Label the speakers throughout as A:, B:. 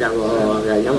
A: 家庭的我，养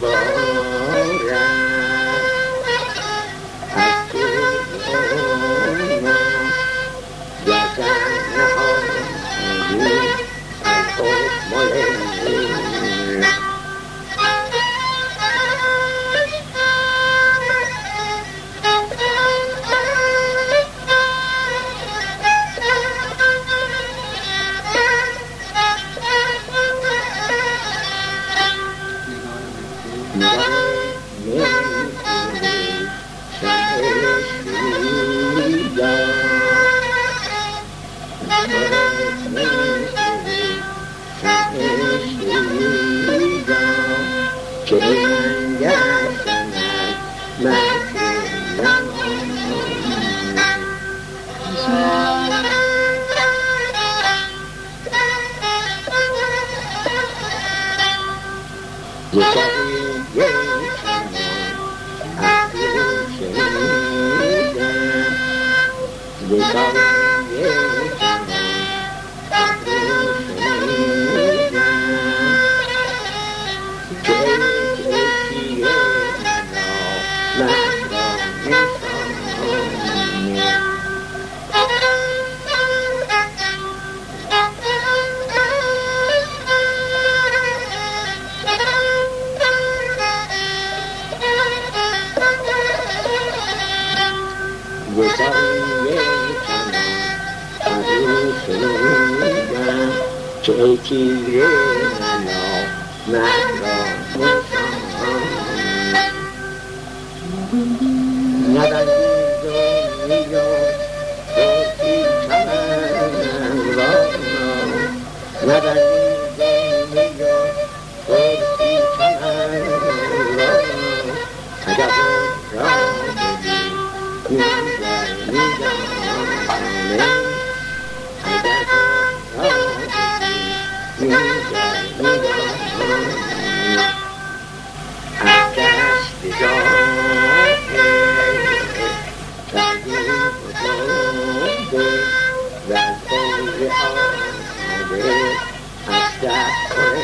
A: Bye. Sırrına çekilgen ağlarla Neden yüzüm milyon Korkun kenarlarla Neden yüzüm milyon Korkun kenarlarla Tecavür rahmeti Yüzler milyon Amin Yeah.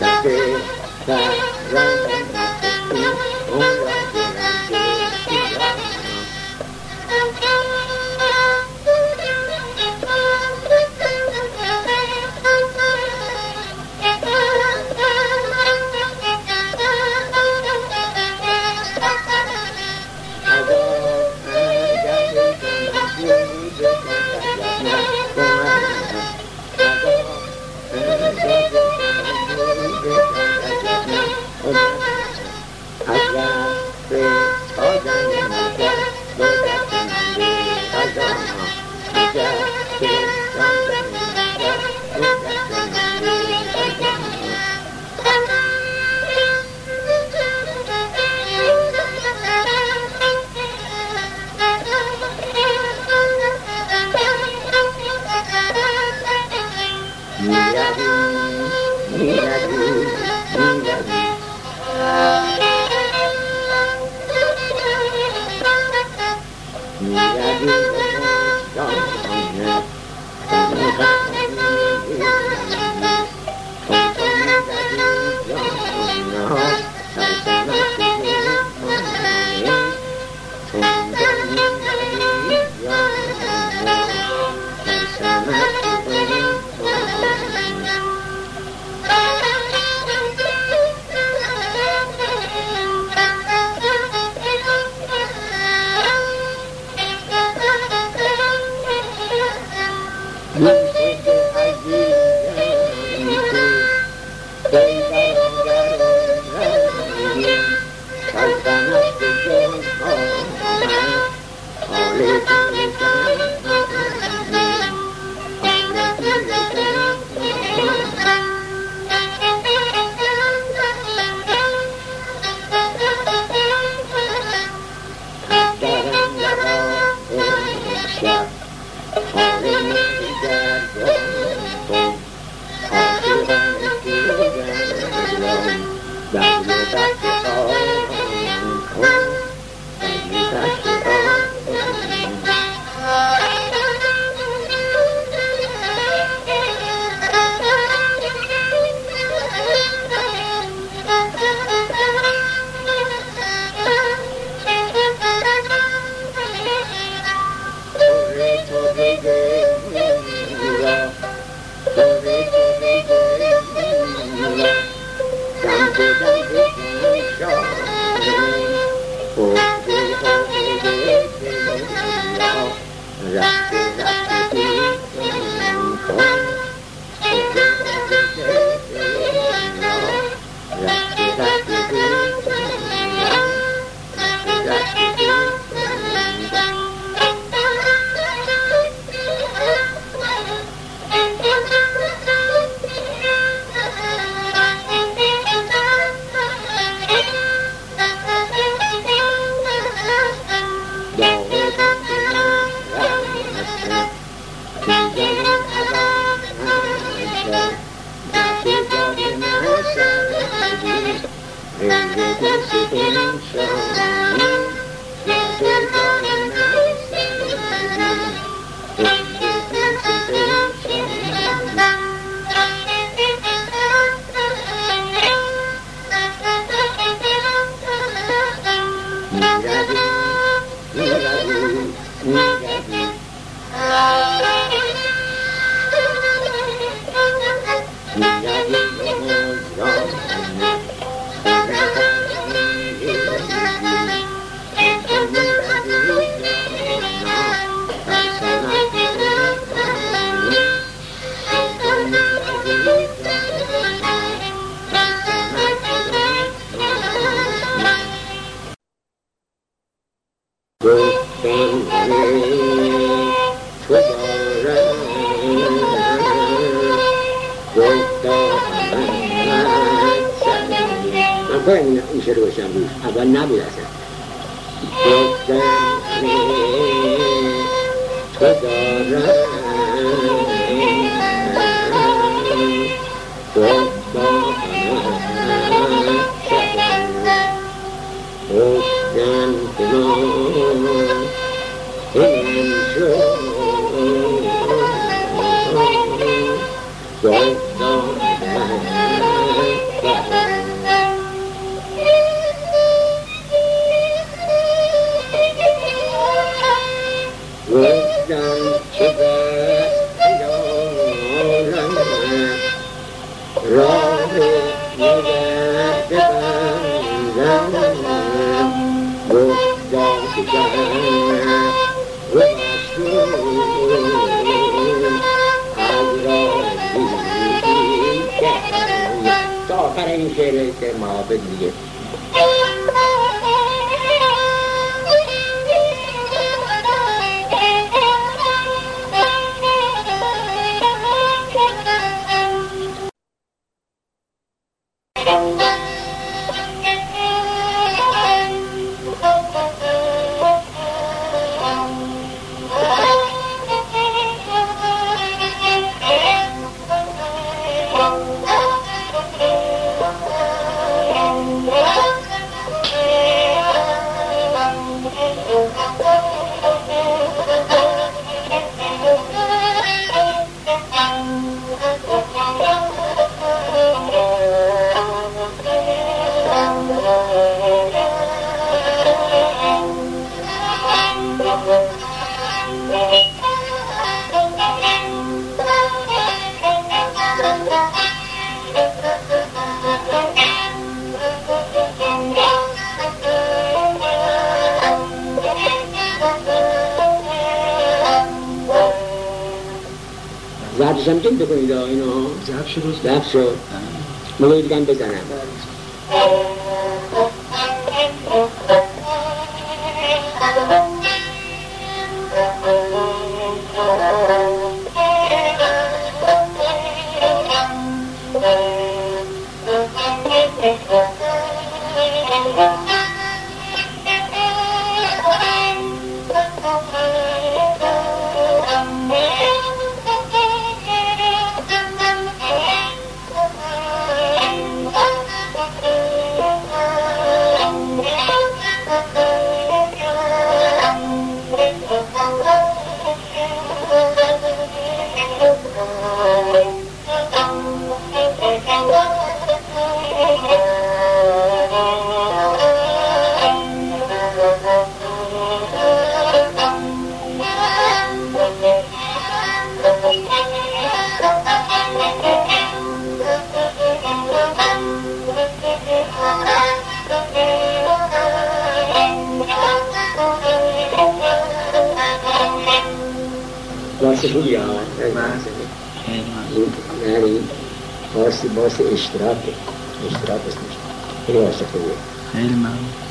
A: Thank you. rồi Thank you. ಜಾತಿ ಸಂಖ್ಯೆ ಇದು ಏನು
B: job ಶುರು
A: job ಶುರು ಮಲಗಿದ್ಗಂಟೆ ಜನ seguridad, además, Bosse, bosse, estrato, estrato, estrato. Pero hasta que yo.
B: Hermano.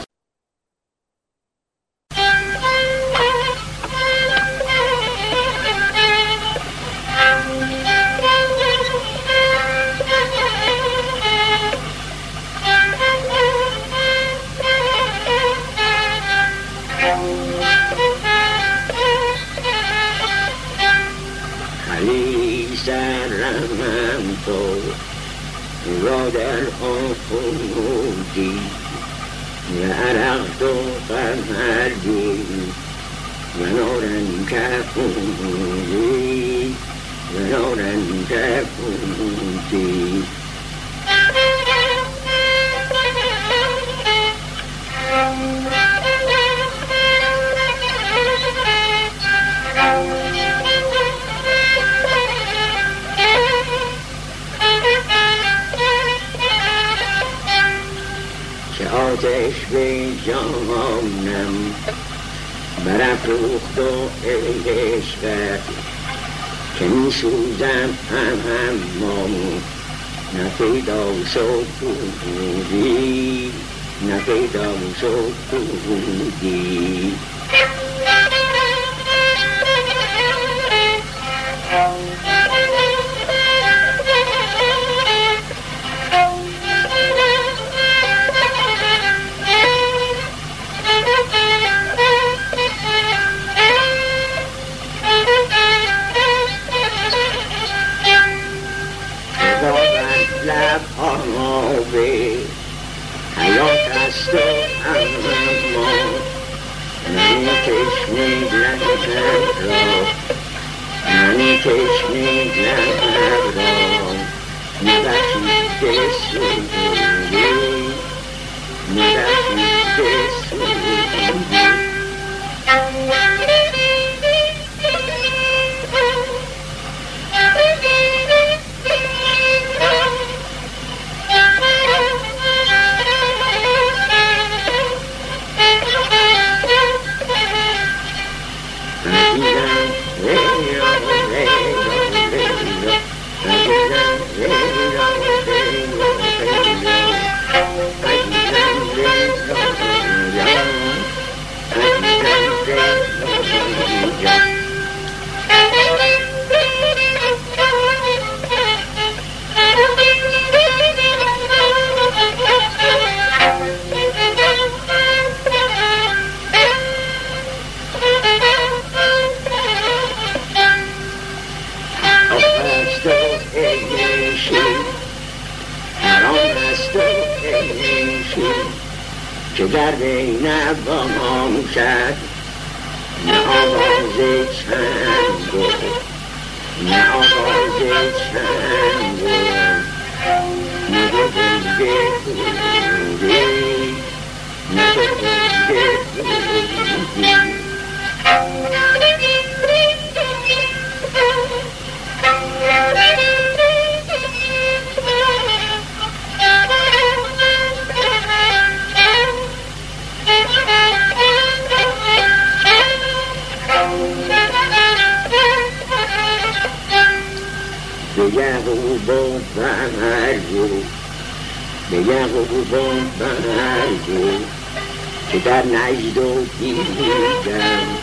A: جانم برافروخت و عشقت که می سوزم اما نه پیدا شد بودی نه پیدا شد بودی capital. Money takes me down. You got to get so good. Beyazokban tanárgyó, Beyazokban tanárgyó, Csitarnájdó kívültem,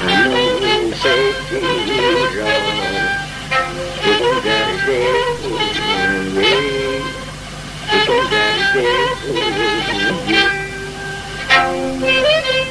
A: Hámogó szépíra, Kikonderdé úgy Kikonderdé úgy Thank you.